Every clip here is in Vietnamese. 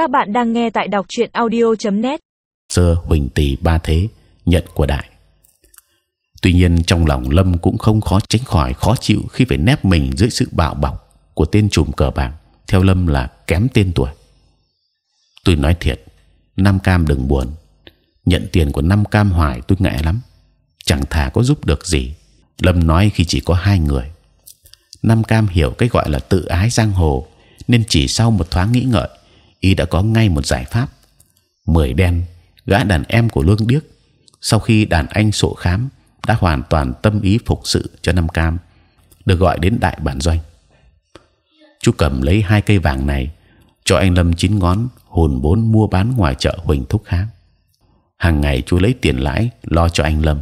Các bạn đang nghe tại đọc truyện audio.net. Sơ Huỳnh Tỷ ba thế nhận của đại. Tuy nhiên trong lòng Lâm cũng không khó tránh khỏi khó chịu khi phải nép mình dưới sự bạo bọc của tên trùm cờ bạc. Theo Lâm là kém tên tuổi. Tôi nói thiệt, Nam Cam đừng buồn. Nhận tiền của Nam Cam hoài tôi ngại lắm. Chẳng thà có giúp được gì. Lâm nói khi chỉ có hai người. Nam Cam hiểu cái gọi là tự ái giang hồ, nên chỉ sau một thoáng nghĩ ngợi, y đã có ngay một giải pháp. Mười đen, gã đàn em của lương điếc, sau khi đàn anh sổ khám đã hoàn toàn tâm ý phục sự cho Nam Cam, được gọi đến đại bản doanh. Chú cầm lấy hai cây vàng này cho anh Lâm chín ngón hồn bốn mua bán ngoài chợ Huỳnh Thúc Kháng. Hàng ngày chú lấy tiền lãi lo cho anh Lâm,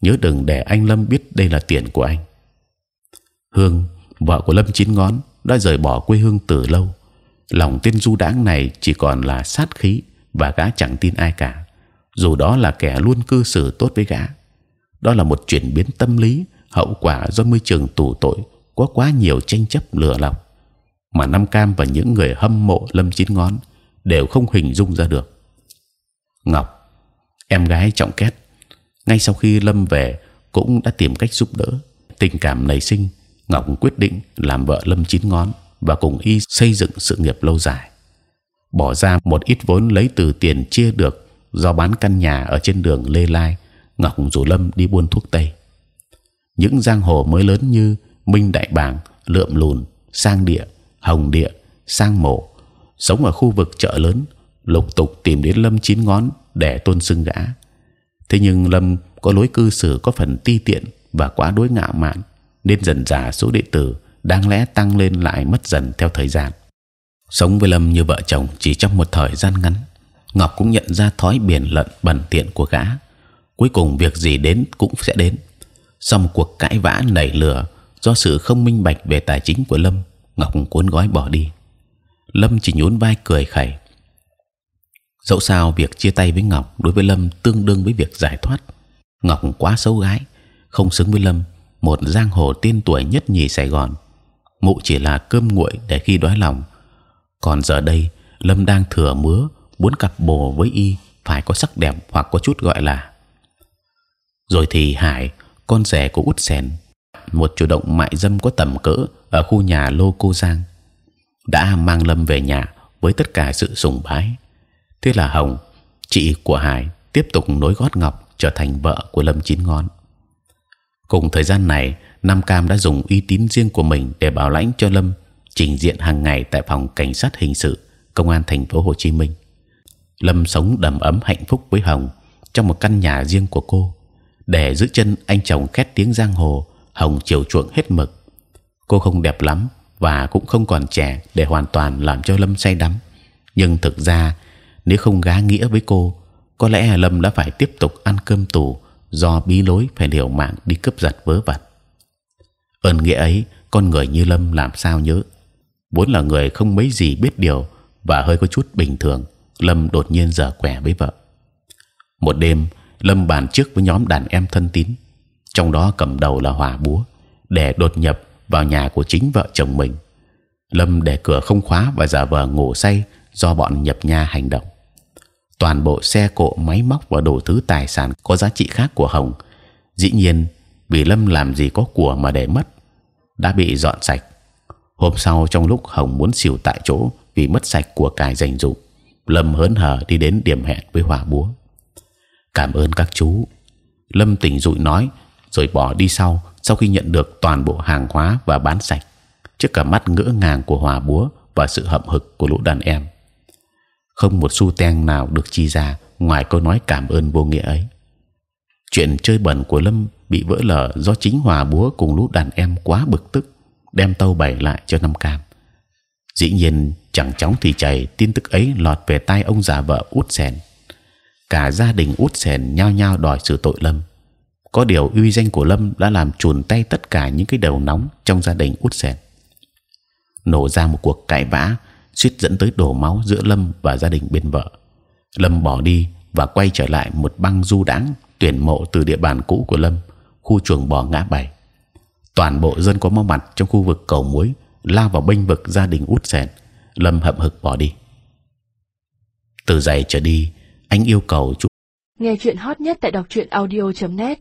nhớ đừng để anh Lâm biết đây là tiền của anh. Hương, vợ của Lâm chín ngón đã rời bỏ quê hương từ lâu. Lòng tên du đãng này chỉ còn là sát khí và gã chẳng tin ai cả. Dù đó là kẻ luôn cư xử tốt với gã, đó là một chuyển biến tâm lý hậu quả do môi trường tù tội có quá nhiều tranh chấp lừa lọc mà Nam Cam và những người hâm mộ Lâm Chín Ngón đều không hình dung ra được. Ngọc, em gái trọng két, ngay sau khi Lâm về cũng đã tìm cách giúp đỡ. Tình cảm nảy sinh, Ngọc quyết định làm vợ Lâm Chín Ngón và cùng y xây dựng sự nghiệp lâu dài. Bỏ ra một ít vốn lấy từ tiền chia được do bán căn nhà ở trên đường Lê Lai, Ngọc rủ Lâm đi buôn thuốc tây. Những giang hồ mới lớn như Minh Đại Bàng, Lượm Lùn, Sang Địa, Hồng Địa, Sang Mộ, sống ở khu vực chợ lớn, lục tục tìm đến Lâm Chín Ngón để tôn sưng gã. Thế nhưng Lâm có lối cư xử có phần ti tiện và quá đối ngạo mạn, nên dần dà số đệ tử đáng lẽ tăng lên lại mất dần theo thời gian. Sống với Lâm như vợ chồng chỉ trong một thời gian ngắn, Ngọc cũng nhận ra thói biển lận bẩn tiện của gã. Cuối cùng việc gì đến cũng sẽ đến. Sau một cuộc cãi vã nảy lửa do sự không minh bạch về tài chính của Lâm, Ngọc cuốn gói bỏ đi. Lâm chỉ nhún vai cười khẩy. Dẫu sao việc chia tay với Ngọc đối với Lâm tương đương với việc giải thoát. Ngọc quá xấu gái, không xứng với Lâm, một giang hồ tiên tuổi nhất nhì Sài Gòn. Mụ chỉ là cơm nguội để khi đói lòng. Còn giờ đây Lâm đang thừa mứa, muốn cặp bồ với y phải có sắc đẹp hoặc có chút gọi là. Rồi thì Hải, con rể của út sèn, một chủ động mại dâm có tầm cỡ ở khu nhà lô cô giang đã mang lâm về nhà với tất cả sự sùng bái thế là hồng chị của hải tiếp tục nối gót ngọc trở thành vợ của lâm chín ngón cùng thời gian này nam cam đã dùng uy tín riêng của mình để bảo lãnh cho lâm, trình diện hàng ngày tại phòng cảnh sát hình sự, công an thành phố hồ chí minh. Lâm sống đầm ấm hạnh phúc với hồng trong một căn nhà riêng của cô. Để giữ chân anh chồng khét tiếng giang hồ, hồng chiều chuộng hết mực. Cô không đẹp lắm và cũng không còn trẻ để hoàn toàn làm cho lâm say đắm. Nhưng thực ra, nếu không gá nghĩa với cô, có lẽ lâm đã phải tiếp tục ăn cơm tù do bí lối phải liều mạng đi cướp giật vớ vẩn ơn nghĩa ấy con người như lâm làm sao nhớ vốn là người không mấy gì biết điều và hơi có chút bình thường lâm đột nhiên giờ quẻ với vợ một đêm lâm bàn trước với nhóm đàn em thân tín trong đó cầm đầu là hòa búa để đột nhập vào nhà của chính vợ chồng mình. Lâm để cửa không khóa và giả vờ ngủ say do bọn nhập nha hành động. Toàn bộ xe cộ, máy móc và đồ thứ tài sản có giá trị khác của Hồng, dĩ nhiên vì Lâm làm gì có của mà để mất, đã bị dọn sạch. Hôm sau trong lúc Hồng muốn xỉu tại chỗ vì mất sạch của cải dành dụng, Lâm hớn hở đi đến điểm hẹn với Hòa Búa. Cảm ơn các chú. Lâm tỉnh dụi nói rồi bỏ đi sau sau khi nhận được toàn bộ hàng hóa và bán sạch trước cả mắt ngỡ ngàng của hòa búa và sự hậm hực của lũ đàn em không một xu teng nào được chi ra ngoài câu nói cảm ơn vô nghĩa ấy chuyện chơi bẩn của lâm bị vỡ lở do chính hòa búa cùng lũ đàn em quá bực tức, đem tâu bày lại cho năm cam. Dĩ nhiên, chẳng chóng thì chảy, tin tức ấy lọt về tai ông già vợ út sèn. Cả gia đình út sèn nhao nhao đòi xử tội lâm có điều uy danh của lâm đã làm chùn tay tất cả những cái đầu nóng trong gia đình út sèn. Nổ ra một cuộc cãi vã, suýt dẫn tới đổ máu giữa lâm và gia đình bên vợ. Lâm bỏ đi và quay trở lại một băng du đãng tuyển mộ từ địa bàn cũ của lâm khu chuồng bò ngã bảy. Toàn bộ dân có máu mặt trong khu vực cầu muối, lao vào bênh vực gia đình út sẹn, lâm hậm hực bỏ đi. Từ giày trở đi, anh yêu cầu chú Nghe chuyện hot nhất tại đọc truyện audio.net